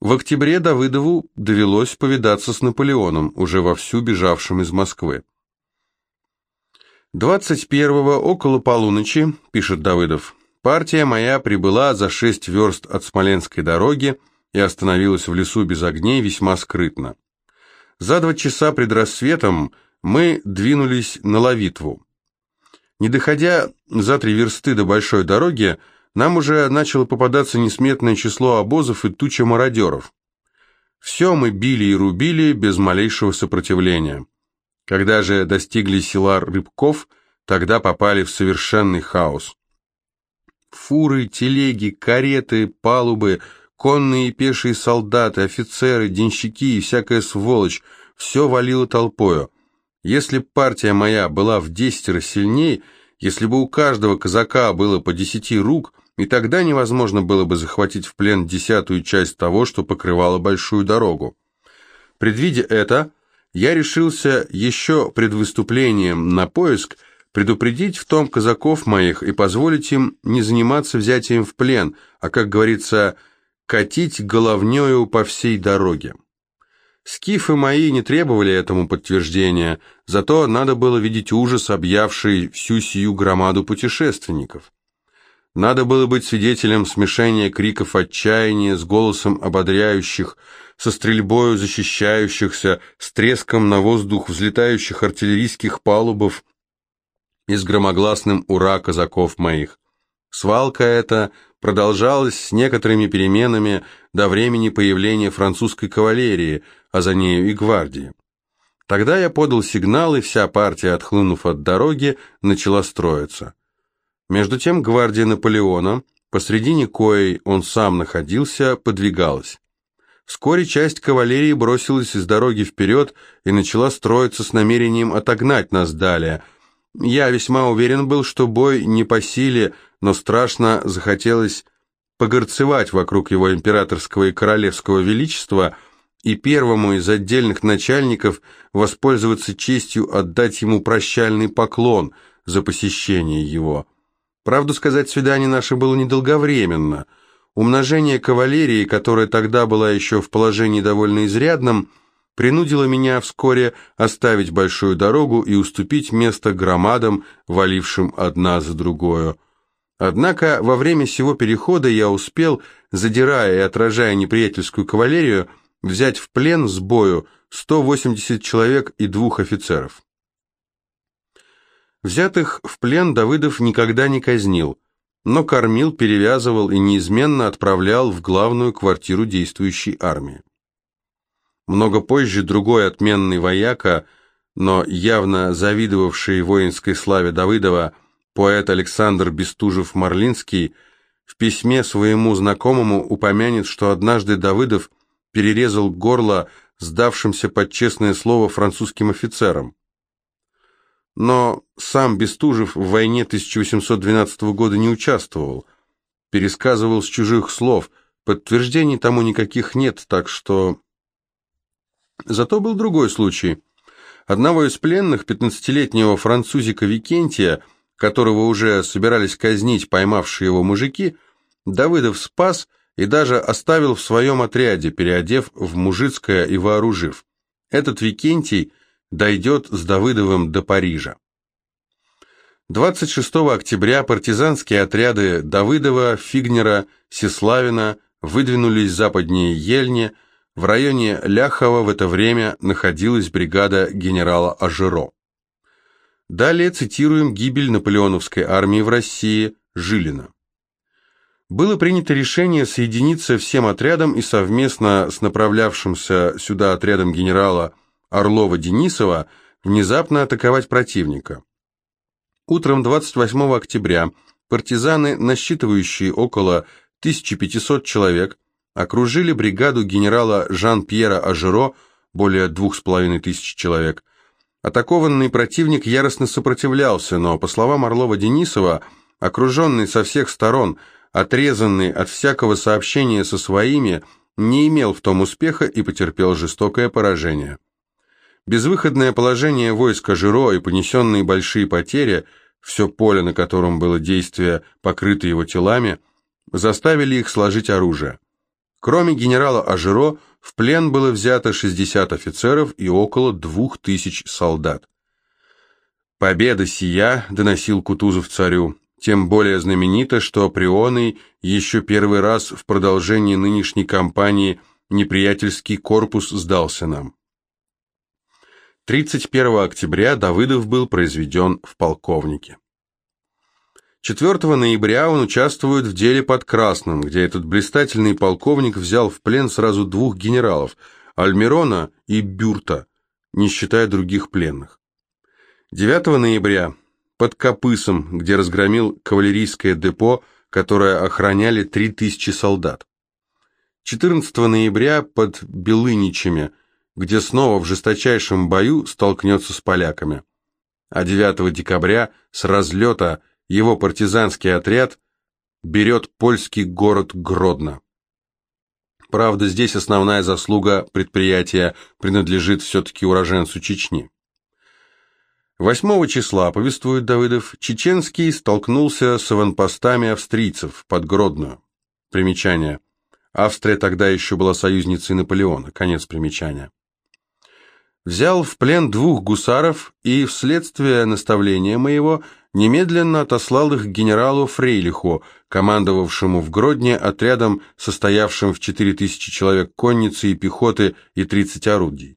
В октябре Давыдову довелось повидаться с Наполеоном, уже вовсю бежавшим из Москвы. 21-го около полуночи, пишет Давыдов, партия моя прибыла за шесть верст от Смоленской дороги и остановилась в лесу без огней весьма скрытно. За два часа пред рассветом мы двинулись на Лавитву. Не доходя за три версты до большой дороги, нам уже начало попадаться несметное число обозов и туча мародеров. Все мы били и рубили без малейшего сопротивления. Когда же достигли села Рыбков, тогда попали в совершенный хаос. Фуры, телеги, кареты, палубы, конные и пешие солдаты, офицеры, денщики и всякая сволочь – все валило толпою. Если партия моя была в десятеро сильней, если бы у каждого казака было по десяти рук – и тогда невозможно было бы захватить в плен десятую часть того, что покрывало большую дорогу. Предвидя это, я решился еще пред выступлением на поиск предупредить в том казаков моих и позволить им не заниматься взятием в плен, а, как говорится, катить головнею по всей дороге. Скифы мои не требовали этому подтверждения, зато надо было видеть ужас, объявший всю сию громаду путешественников. Надо было быть свидетелем смешения криков отчаяния с голосом ободряющих, со стрельбою защищающихся, с треском на воздух взлетающих артиллерийских палубов и с громогласным «Ура!» казаков моих. Свалка эта продолжалась с некоторыми переменами до времени появления французской кавалерии, а за нею и гвардии. Тогда я подал сигнал, и вся партия, отхлынув от дороги, начала строиться. Между тем гвардия Наполеона, посредине коей он сам находился, подвигалась. Вскоре часть кавалерии бросилась из дороги вперед и начала строиться с намерением отогнать нас далее. Я весьма уверен был, что бой не по силе, но страшно захотелось погорцевать вокруг его императорского и королевского величества и первому из отдельных начальников воспользоваться честью отдать ему прощальный поклон за посещение его. Правду сказать, свидание наше было недолговременно. Умножение кавалерии, которая тогда была еще в положении довольно изрядном, принудило меня вскоре оставить большую дорогу и уступить место громадам, валившим одна за другую. Однако во время сего перехода я успел, задирая и отражая неприятельскую кавалерию, взять в плен с бою 180 человек и двух офицеров. Взятых в плен Давыдов никогда не казнил, но кормил, перевязывал и неизменно отправлял в главную квартиру действующей армии. Много позже другой отменный вояка, но явно завидовавший воинской славе Давыдова, поэт Александр Бестужев-Марлинский, в письме своему знакомому упомянет, что однажды Давыдов перерезал горло сдавшимся под честное слово французским офицерам. Но сам Бестужев в войне 1812 года не участвовал. Пересказывал с чужих слов. Подтверждений тому никаких нет, так что... Зато был другой случай. Одного из пленных, 15-летнего французика Викентия, которого уже собирались казнить поймавшие его мужики, Давыдов спас и даже оставил в своем отряде, переодев в мужицкое и вооружив. Этот Викентий – дойдет с Давыдовым до Парижа. 26 октября партизанские отряды Давыдова, Фигнера, Сеславина выдвинулись западнее Ельни, в районе Ляхова в это время находилась бригада генерала Ажеро. Далее цитируем гибель наполеоновской армии в России Жилина. Было принято решение соединиться всем отрядом и совместно с направлявшимся сюда отрядом генерала Орлова-Денисова внезапно атаковать противника. Утром 28 октября партизаны, насчитывающие около 1500 человек, окружили бригаду генерала Жан-Пьера Ажеро, более двух с половиной тысяч человек. Атакованный противник яростно сопротивлялся, но, по словам Орлова-Денисова, окруженный со всех сторон, отрезанный от всякого сообщения со своими, не имел в том успеха и потерпел жестокое поражение. Безвыходное положение войска Жиро и понесенные большие потери, все поле, на котором было действие, покрыто его телами, заставили их сложить оружие. Кроме генерала Ажиро, в плен было взято 60 офицеров и около 2000 солдат. «Победа сия», — доносил Кутузов царю, тем более знаменита, что Прионой еще первый раз в продолжении нынешней кампании неприятельский корпус сдался нам. 31 октября Давыдов был произведен в полковнике. 4 ноября он участвует в деле под Красным, где этот блистательный полковник взял в плен сразу двух генералов – Альмирона и Бюрта, не считая других пленных. 9 ноября под Копысом, где разгромил кавалерийское депо, которое охраняли 3000 солдат. 14 ноября под Белыничами, где снова в жесточайшем бою столкнется с поляками. А 9 декабря с разлета – его партизанский отряд берет польский город Гродно. Правда, здесь основная заслуга предприятия принадлежит все-таки уроженцу Чечни. 8 числа, повествует Давыдов, Чеченский столкнулся с аванпостами австрийцев под Гродно. Примечание. Австрия тогда еще была союзницей Наполеона. Конец примечания взял в плен двух гусаров и, вследствие наставления моего, немедленно отослал их к генералу Фрейлиху, командовавшему в Гродне отрядом, состоявшим в 4000 человек конницы и пехоты и 30 орудий.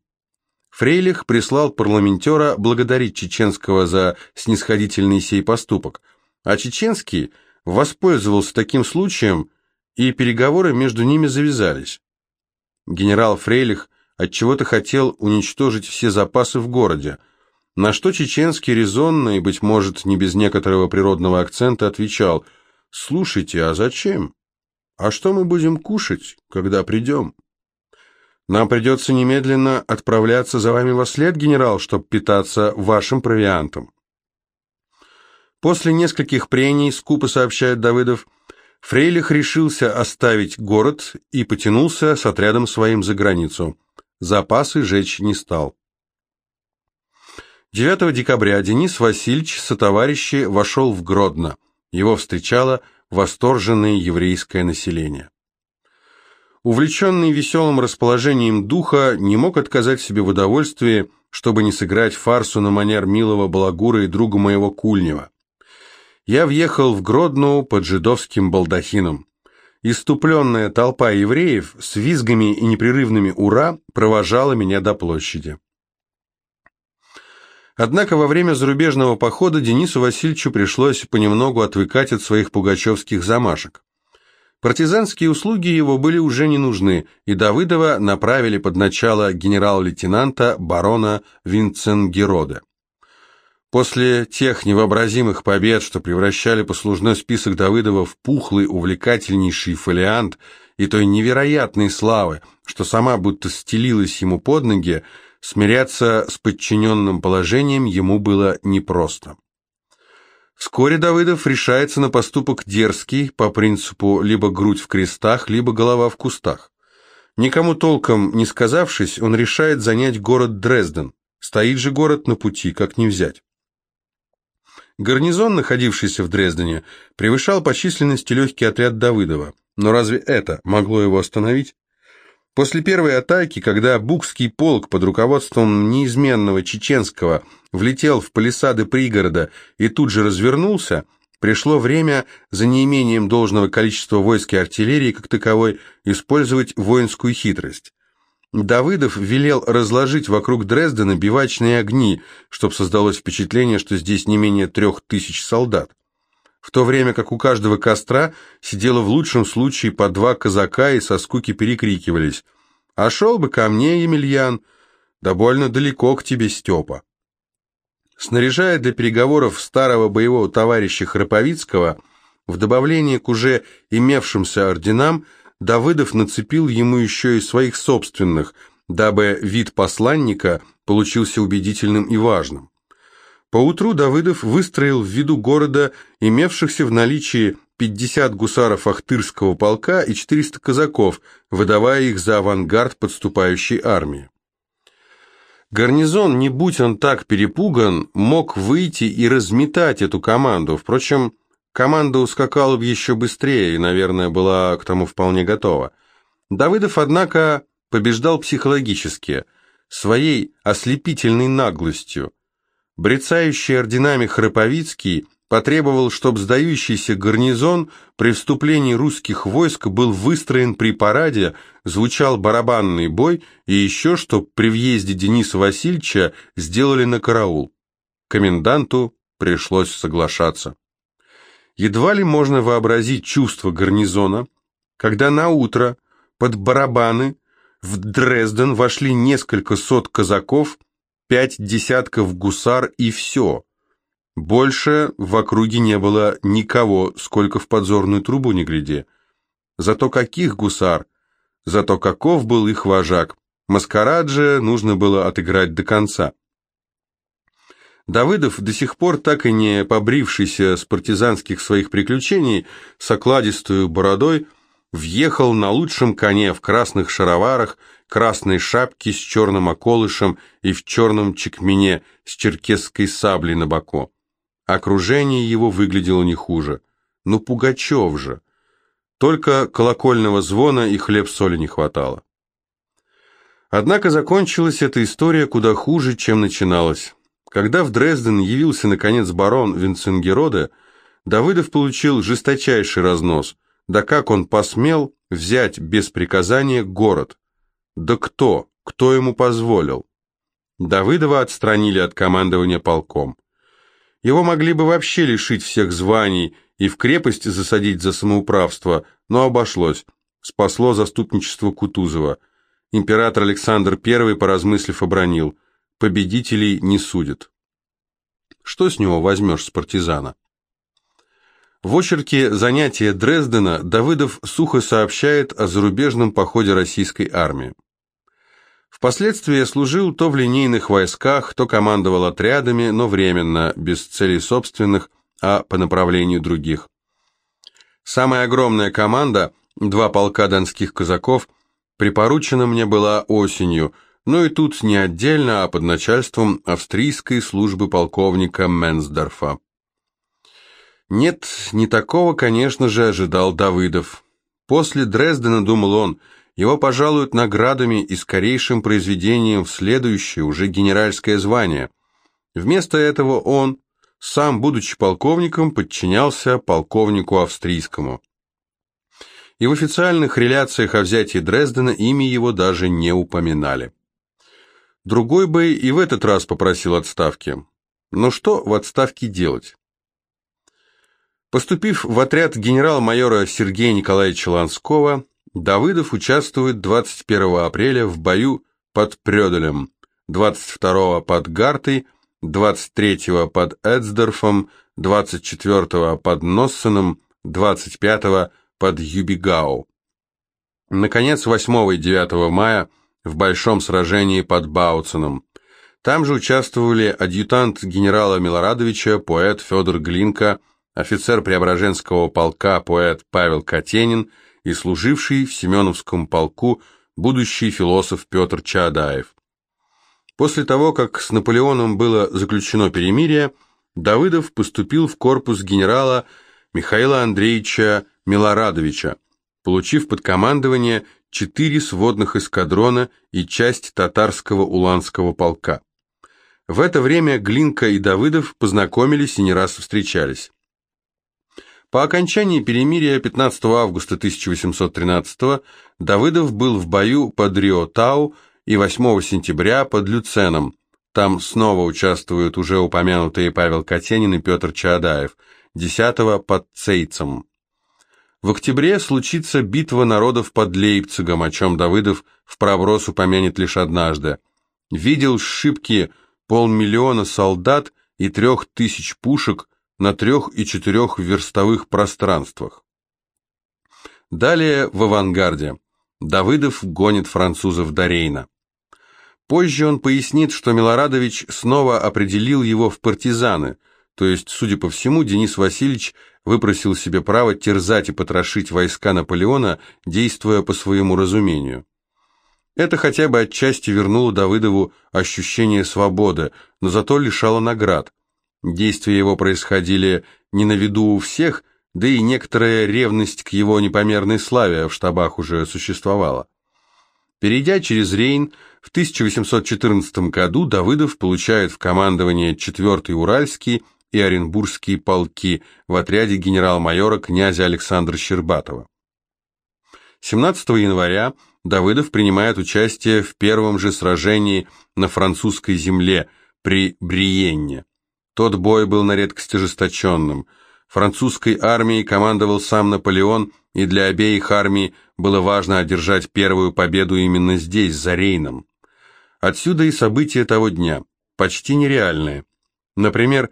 Фрейлих прислал парламентера благодарить Чеченского за снисходительный сей поступок, а Чеченский воспользовался таким случаем, и переговоры между ними завязались. Генерал Фрейлих отчего-то хотел уничтожить все запасы в городе, на что чеченский резонно и, быть может, не без некоторого природного акцента отвечал «Слушайте, а зачем? А что мы будем кушать, когда придем?» «Нам придется немедленно отправляться за вами во след, генерал, чтобы питаться вашим провиантом». После нескольких прений, скупо сообщает Давыдов, Фрейлих решился оставить город и потянулся с отрядом своим за границу – Запасы жечь не стал. 9 декабря Денис Васильевич со товарищи вошел в Гродно. Его встречало восторженное еврейское население. Увлеченный веселым расположением духа, не мог отказать себе в удовольствии, чтобы не сыграть фарсу на манер милого балагура и друга моего Кульнева. Я въехал в Гродно под жидовским балдахином. Иступленная толпа евреев с визгами и непрерывными «Ура!» провожала меня до площади. Однако во время зарубежного похода Денису Васильевичу пришлось понемногу отвыкать от своих пугачевских замашек. Партизанские услуги его были уже не нужны, и Давыдова направили под начало генерал-лейтенанта барона Винценгерода. После тех невообразимых побед, что превращали послужной список Давыдова в пухлый, увлекательнейший фолиант, и той невероятной славы, что сама будто стелилась ему под ноги, смиряться с подчиненным положением ему было непросто. Вскоре Давыдов решается на поступок дерзкий, по принципу либо грудь в крестах, либо голова в кустах. Никому толком не сказавшись, он решает занять город Дрезден. Стоит же город на пути, как не взять. Гарнизон, находившийся в Дрездене, превышал по численности легкий отряд Давыдова. Но разве это могло его остановить? После первой атаки, когда Букский полк под руководством неизменного Чеченского влетел в палисады пригорода и тут же развернулся, пришло время за неимением должного количества войск и артиллерии как таковой использовать воинскую хитрость. Давыдов велел разложить вокруг Дрездена бивачные огни, чтобы создалось впечатление, что здесь не менее трех тысяч солдат. В то время как у каждого костра сидело в лучшем случае по два казака и со скуки перекрикивались «А шел бы ко мне, Емельян, да больно далеко к тебе, Степа». Снаряжая для переговоров старого боевого товарища Храповицкого, в добавление к уже имевшимся орденам – Давыдов нацепил ему еще и своих собственных, дабы вид посланника получился убедительным и важным. Поутру Давыдов выстроил в виду города имевшихся в наличии 50 гусаров Ахтырского полка и 400 казаков, выдавая их за авангард подступающей армии. Гарнизон, не будь он так перепуган, мог выйти и разметать эту команду. Впрочем, Команда ускакала бы еще быстрее и, наверное, была к тому вполне готова. Давыдов, однако, побеждал психологически, своей ослепительной наглостью. Брецающий орденами Храповицкий потребовал, чтобы сдающийся гарнизон при вступлении русских войск был выстроен при параде, звучал барабанный бой и еще, чтоб при въезде Дениса Васильевича сделали на караул. Коменданту пришлось соглашаться. Едва ли можно вообразить чувство гарнизона, когда на утро под барабаны в Дрезден вошли несколько сот казаков, пять десятков гусар и все. Больше в округе не было никого, сколько в подзорную трубу не гляди. Зато каких гусар, зато каков был их вожак. Маскарад же нужно было отыграть до конца. Давыдов, до сих пор так и не побрившийся с партизанских своих приключений, с окладистую бородой, въехал на лучшем коне в красных шароварах, красной шапке с черным околышем и в черном чекмене с черкесской саблей на боку. Окружение его выглядело не хуже. Ну, Пугачев же! Только колокольного звона и хлеб-соли не хватало. Однако закончилась эта история куда хуже, чем начиналась. Когда в Дрезден явился, наконец, барон Винценгероде, Давыдов получил жесточайший разнос. Да как он посмел взять без приказания город? Да кто? Кто ему позволил? Давыдова отстранили от командования полком. Его могли бы вообще лишить всех званий и в крепость засадить за самоуправство, но обошлось. Спасло заступничество Кутузова. Император Александр I, поразмыслив, обронил – победителей не судят. Что с него возьмешь с партизана? В очерке «Занятия Дрездена» Давыдов сухо сообщает о зарубежном походе российской армии. Впоследствии служил то в линейных войсках, то командовал отрядами, но временно, без целей собственных, а по направлению других. Самая огромная команда, два полка донских казаков, припоручена мне была осенью – но и тут не отдельно, а под начальством австрийской службы полковника Менсдорфа. Нет, не такого, конечно же, ожидал Давыдов. После Дрездена, думал он, его пожалуют наградами и скорейшим произведением в следующее, уже генеральское звание. Вместо этого он, сам будучи полковником, подчинялся полковнику австрийскому. И в официальных реляциях о взятии Дрездена имя его даже не упоминали. Другой бы и в этот раз попросил отставки. Но что в отставке делать? Поступив в отряд генерал-майора Сергея Николаевича Ланского, Давыдов участвует 21 апреля в бою под Прёделем, 22 под Гартой, 23 под Эдсдорфом, 24 под Носсеном, 25 под Юбигау. Наконец, 8 и 9 мая в большом сражении под Бауценом. Там же участвовали адъютант генерала Милорадовича, поэт Федор Глинка, офицер Преображенского полка поэт Павел Катенин и служивший в Семеновском полку будущий философ Петр Чаадаев. После того, как с Наполеоном было заключено перемирие, Давыдов поступил в корпус генерала Михаила Андреевича Милорадовича, получив под командование четыре сводных эскадрона и часть татарского уланского полка. В это время Глинка и Давыдов познакомились и не раз встречались. По окончании перемирия 15 августа 1813 Давыдов был в бою под Рио-Тау и 8 сентября под Люценом. Там снова участвуют уже упомянутые Павел Катенин и Петр Чаадаев, 10 под Цейцем. В октябре случится битва народов под Лейпцигом, о чем Давыдов в проброс упомянет лишь однажды. Видел шибки полмиллиона солдат и трех тысяч пушек на трех и четырех верстовых пространствах. Далее в авангарде. Давыдов гонит французов до Рейна. Позже он пояснит, что Милорадович снова определил его в партизаны, то есть, судя по всему, Денис Васильевич – выпросил себе право терзать и потрошить войска Наполеона, действуя по своему разумению. Это хотя бы отчасти вернуло Давыдову ощущение свободы, но зато лишало наград. Действия его происходили не на виду у всех, да и некоторая ревность к его непомерной славе в штабах уже существовала. Перейдя через Рейн, в 1814 году Давыдов получает в командование 4-й Уральский и Оренбургские полки в отряде генерал-майора князя Александра Щербатова. 17 января Давыдов принимает участие в первом же сражении на французской земле при Бриенне. Тот бой был на редкость ожесточенным. Французской армией командовал сам Наполеон, и для обеих армий было важно одержать первую победу именно здесь, за Рейном. Отсюда и события того дня, почти нереальные. Например,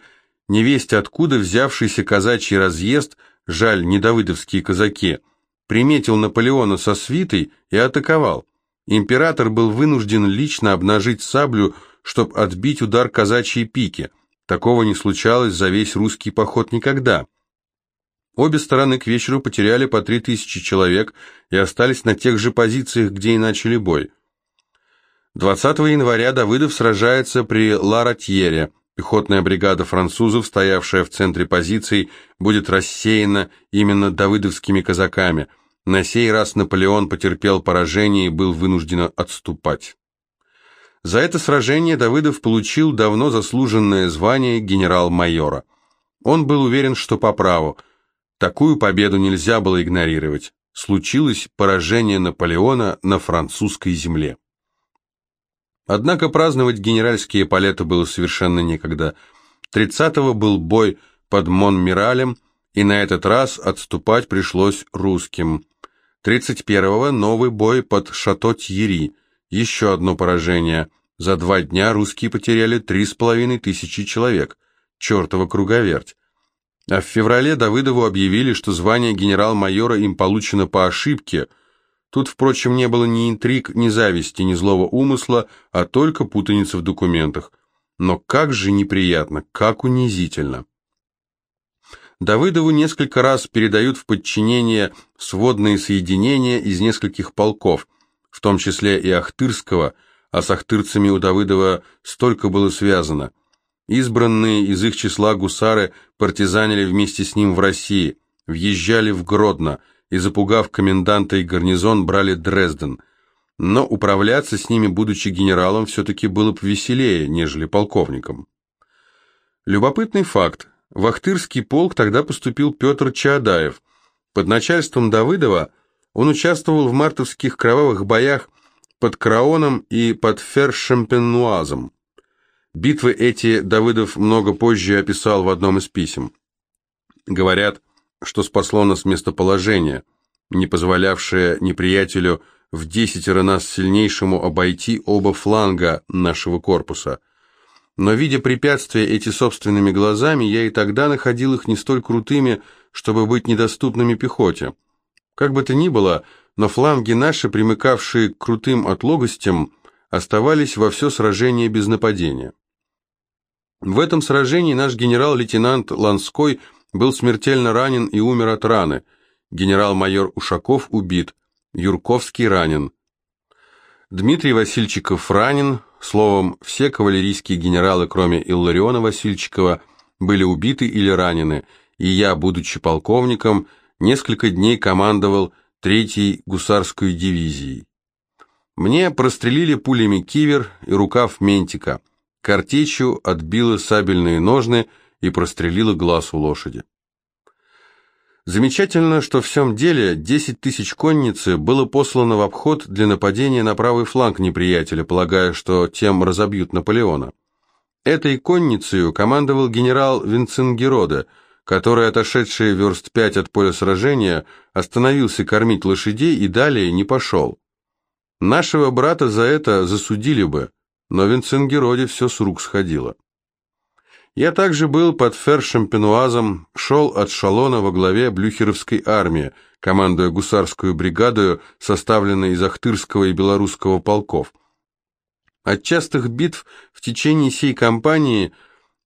невесть откуда взявшийся казачий разъезд, жаль, не давыдовские казаки, приметил Наполеона со свитой и атаковал. Император был вынужден лично обнажить саблю, чтобы отбить удар казачьей пики. Такого не случалось за весь русский поход никогда. Обе стороны к вечеру потеряли по три тысячи человек и остались на тех же позициях, где и начали бой. 20 января Давыдов сражается при Ларатьере, Пехотная бригада французов, стоявшая в центре позиций, будет рассеяна именно давыдовскими казаками. На сей раз Наполеон потерпел поражение и был вынужден отступать. За это сражение Давыдов получил давно заслуженное звание генерал-майора. Он был уверен, что по праву. Такую победу нельзя было игнорировать. Случилось поражение Наполеона на французской земле. Однако праздновать генеральские палеты было совершенно некогда. 30-го был бой под Монмиралем, и на этот раз отступать пришлось русским. 31-го новый бой под Шато-Тьери, еще одно поражение. За два дня русские потеряли три с половиной тысячи человек. Чертова круговерть. А в феврале Давыдову объявили, что звание генерал-майора им получено по ошибке – Тут, впрочем, не было ни интриг, ни зависти, ни злого умысла, а только путаница в документах. Но как же неприятно, как унизительно. Давыдову несколько раз передают в подчинение сводные соединения из нескольких полков, в том числе и Ахтырского, а с ахтырцами у Давыдова столько было связано. Избранные из их числа гусары партизанили вместе с ним в России, въезжали в Гродно – и, запугав коменданта и гарнизон, брали Дрезден. Но управляться с ними, будучи генералом, все-таки было повеселее, нежели полковником. Любопытный факт. В Ахтырский полк тогда поступил Петр Чаадаев. Под начальством Давыдова он участвовал в мартовских кровавых боях под Краоном и под Фершемпенуазом. Битвы эти Давыдов много позже описал в одном из писем. Говорят, что спасло нас местоположение, не позволявшее неприятелю в десятеро нас сильнейшему обойти оба фланга нашего корпуса. Но, видя препятствия эти собственными глазами, я и тогда находил их не столь крутыми, чтобы быть недоступными пехоте. Как бы то ни было, но фланги наши, примыкавшие к крутым отлогостям, оставались во все сражение без нападения. В этом сражении наш генерал-лейтенант Ланской – был смертельно ранен и умер от раны. Генерал-майор Ушаков убит, Юрковский ранен. Дмитрий Васильчиков ранен, словом, все кавалерийские генералы, кроме Иллариона Васильчикова, были убиты или ранены, и я, будучи полковником, несколько дней командовал третьей гусарской дивизией. Мне прострелили пулями кивер и рукав ментика, картечью отбило сабельные ножны и прострелила глаз у лошади. Замечательно, что в всем деле 10 тысяч конницы было послано в обход для нападения на правый фланг неприятеля, полагая, что тем разобьют Наполеона. Этой конницей командовал генерал Винценгероде, который, отошедший верст пять от поля сражения, остановился кормить лошадей и далее не пошел. Нашего брата за это засудили бы, но Винценгероде все с рук сходило. Я также был под Фершемпенуазом, шел от Шалона во главе Блюхеровской армии, командуя гусарскую бригаду, составленной из Ахтырского и Белорусского полков. От частых битв в течение сей кампании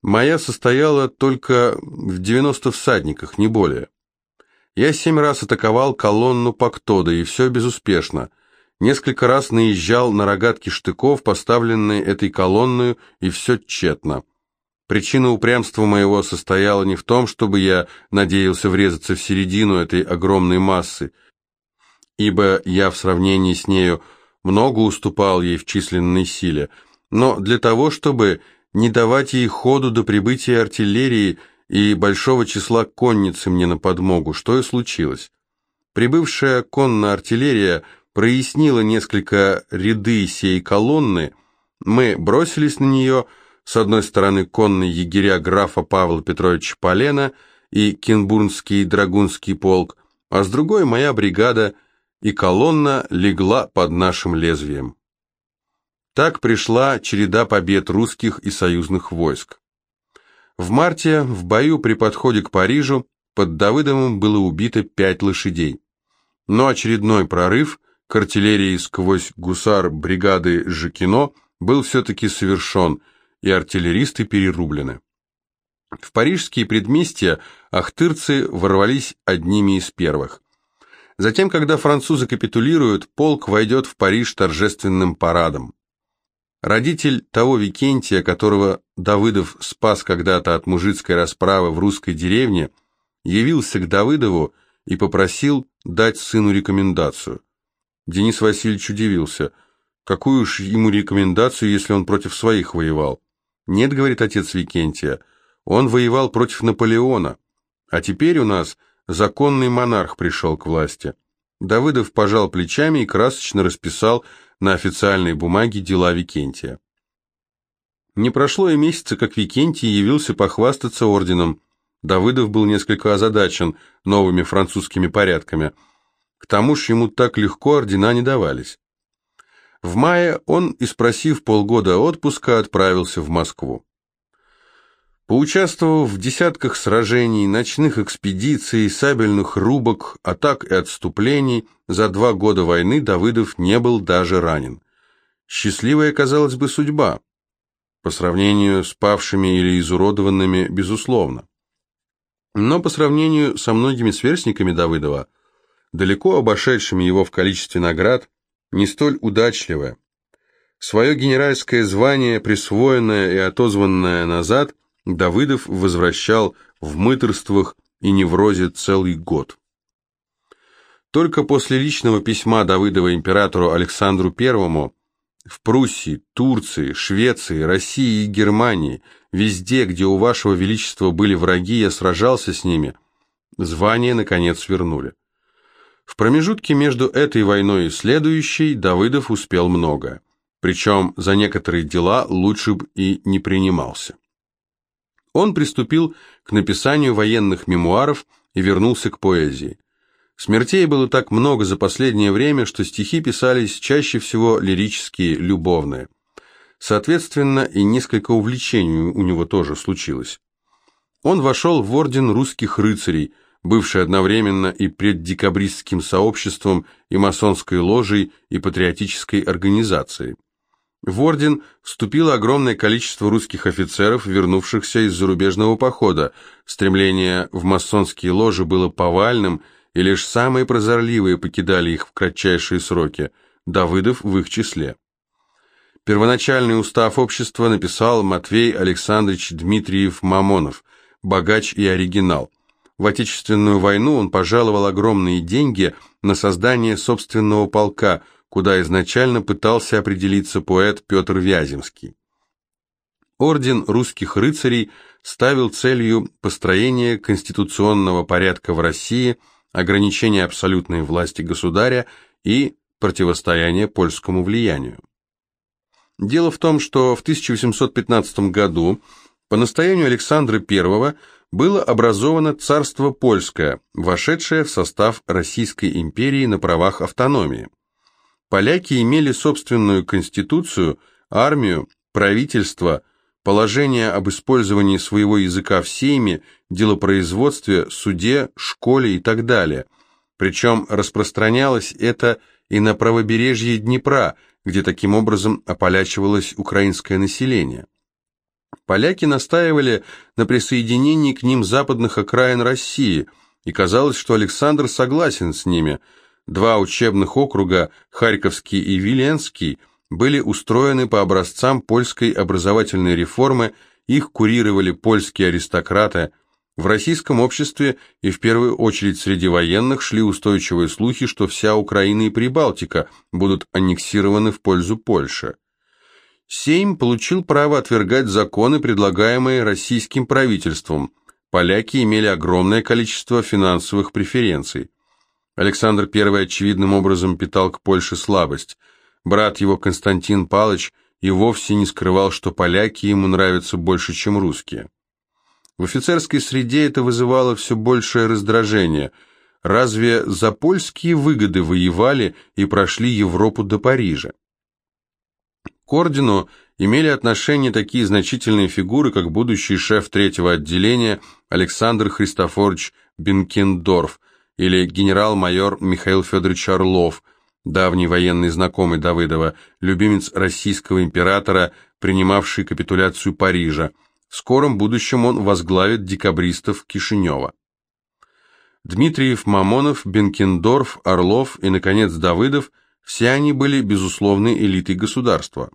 моя состояла только в 90 всадниках, не более. Я семь раз атаковал колонну Пактода, и все безуспешно. Несколько раз наезжал на рогатки штыков, поставленные этой колонной, и все тщетно. Причина упрямства моего состояла не в том, чтобы я надеялся врезаться в середину этой огромной массы, ибо я в сравнении с нею много уступал ей в численной силе, но для того, чтобы не давать ей ходу до прибытия артиллерии и большого числа конницы мне на подмогу, что и случилось. Прибывшая конная артиллерия прояснила несколько ряды сей колонны, мы бросились на нее, с одной стороны конные егеря графа Павла Петровича Полена и Кенбурнский драгунский полк, а с другой моя бригада, и колонна легла под нашим лезвием. Так пришла череда побед русских и союзных войск. В марте в бою при подходе к Парижу под Давыдовым было убито пять лошадей. Но очередной прорыв к артиллерии сквозь гусар бригады Жакино был все-таки совершен, и артиллеристы перерублены. В парижские предместья ахтырцы ворвались одними из первых. Затем, когда французы капитулируют, полк войдет в Париж торжественным парадом. Родитель того Викентия, которого Давыдов спас когда-то от мужицкой расправы в русской деревне, явился к Давыдову и попросил дать сыну рекомендацию. Денис Васильевич удивился. Какую уж ему рекомендацию, если он против своих воевал? Нет, говорит отец Викентия, он воевал против Наполеона. А теперь у нас законный монарх пришел к власти. Давыдов пожал плечами и красочно расписал на официальной бумаге дела Викентия. Не прошло и месяца, как Викентий явился похвастаться орденом. Давыдов был несколько озадачен новыми французскими порядками. К тому же ему так легко ордена не давались. В мае он, испросив полгода отпуска, отправился в Москву. Поучаствовав в десятках сражений, ночных экспедиций, сабельных рубок, атак и отступлений, за два года войны Давыдов не был даже ранен. Счастливая, казалось бы, судьба. По сравнению с павшими или изуродованными, безусловно. Но по сравнению со многими сверстниками Давыдова, далеко обошедшими его в количестве наград, не столь удачливая. Свое генеральское звание, присвоенное и отозванное назад, Давыдов возвращал в мыторствах и неврозе целый год. Только после личного письма Давыдова императору Александру I в Пруссии, Турции, Швеции, России и Германии, везде, где у вашего величества были враги, я сражался с ними, звание, наконец, вернули. В промежутке между этой войной и следующей Давыдов успел много, причем за некоторые дела лучше бы и не принимался. Он приступил к написанию военных мемуаров и вернулся к поэзии. Смертей было так много за последнее время, что стихи писались чаще всего лирические, любовные. Соответственно, и несколько увлечений у него тоже случилось. Он вошел в орден русских рыцарей, бывший одновременно и преддекабристским сообществом, и масонской ложей, и патриотической организацией. В орден вступило огромное количество русских офицеров, вернувшихся из зарубежного похода. Стремление в масонские ложи было повальным, и лишь самые прозорливые покидали их в кратчайшие сроки, Давыдов в их числе. Первоначальный устав общества написал Матвей Александрович Дмитриев-Мамонов, богач и оригинал. В Отечественную войну он пожаловал огромные деньги на создание собственного полка – куда изначально пытался определиться поэт Петр Вяземский. Орден русских рыцарей ставил целью построение конституционного порядка в России, ограничение абсолютной власти государя и противостояние польскому влиянию. Дело в том, что в 1815 году по настоянию Александра I было образовано царство польское, вошедшее в состав Российской империи на правах автономии. Поляки имели собственную конституцию, армию, правительство, положение об использовании своего языка в сейме, делопроизводстве, суде, школе и так далее. Причем распространялось это и на правобережье Днепра, где таким образом ополячивалось украинское население. Поляки настаивали на присоединении к ним западных окраин России, и казалось, что Александр согласен с ними – Два учебных округа, Харьковский и Виленский, были устроены по образцам польской образовательной реформы их курировали польские аристократы. В российском обществе и в первую очередь среди военных шли устойчивые слухи, что вся Украина и Прибалтика будут аннексированы в пользу Польши. Сейм получил право отвергать законы, предлагаемые российским правительством. Поляки имели огромное количество финансовых преференций. Александр I очевидным образом питал к Польше слабость. Брат его Константин Палыч и вовсе не скрывал, что поляки ему нравятся больше, чем русские. В офицерской среде это вызывало все большее раздражение. Разве за польские выгоды воевали и прошли Европу до Парижа? К ордену имели отношение такие значительные фигуры, как будущий шеф третьего отделения Александр Христофорович Бенкендорф или генерал-майор Михаил Федорович Орлов, давний военный знакомый Давыдова, любимец российского императора, принимавший капитуляцию Парижа. В скором будущем он возглавит декабристов Кишинева. Дмитриев, Мамонов, Бенкендорф, Орлов и, наконец, Давыдов – все они были безусловной элитой государства.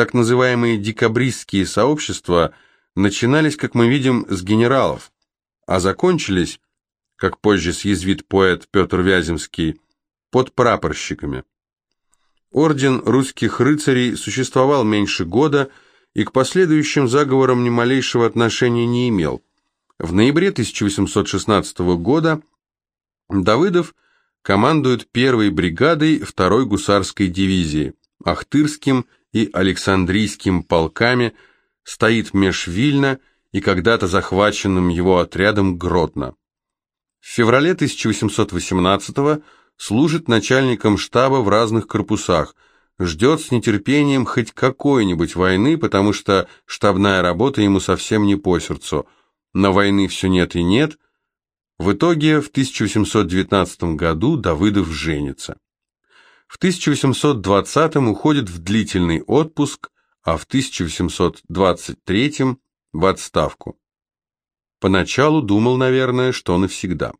Так называемые декабристские сообщества начинались, как мы видим, с генералов, а закончились, как позже съязвит поэт Петр Вяземский, под прапорщиками. Орден русских рыцарей существовал меньше года и к последующим заговорам ни малейшего отношения не имел. В ноябре 1816 года Давыдов командует первой бригадой второй гусарской дивизии, Ахтырским и Александрийским полками, стоит меж Вильна и когда-то захваченным его отрядом Гродно. В феврале 1818 года служит начальником штаба в разных корпусах, ждет с нетерпением хоть какой-нибудь войны, потому что штабная работа ему совсем не по сердцу. На войны все нет и нет. В итоге в 1819 году Давыдов женится. В 1820 уходит в длительный отпуск, а в 1823 в отставку. Поначалу думал, наверное, что навсегда.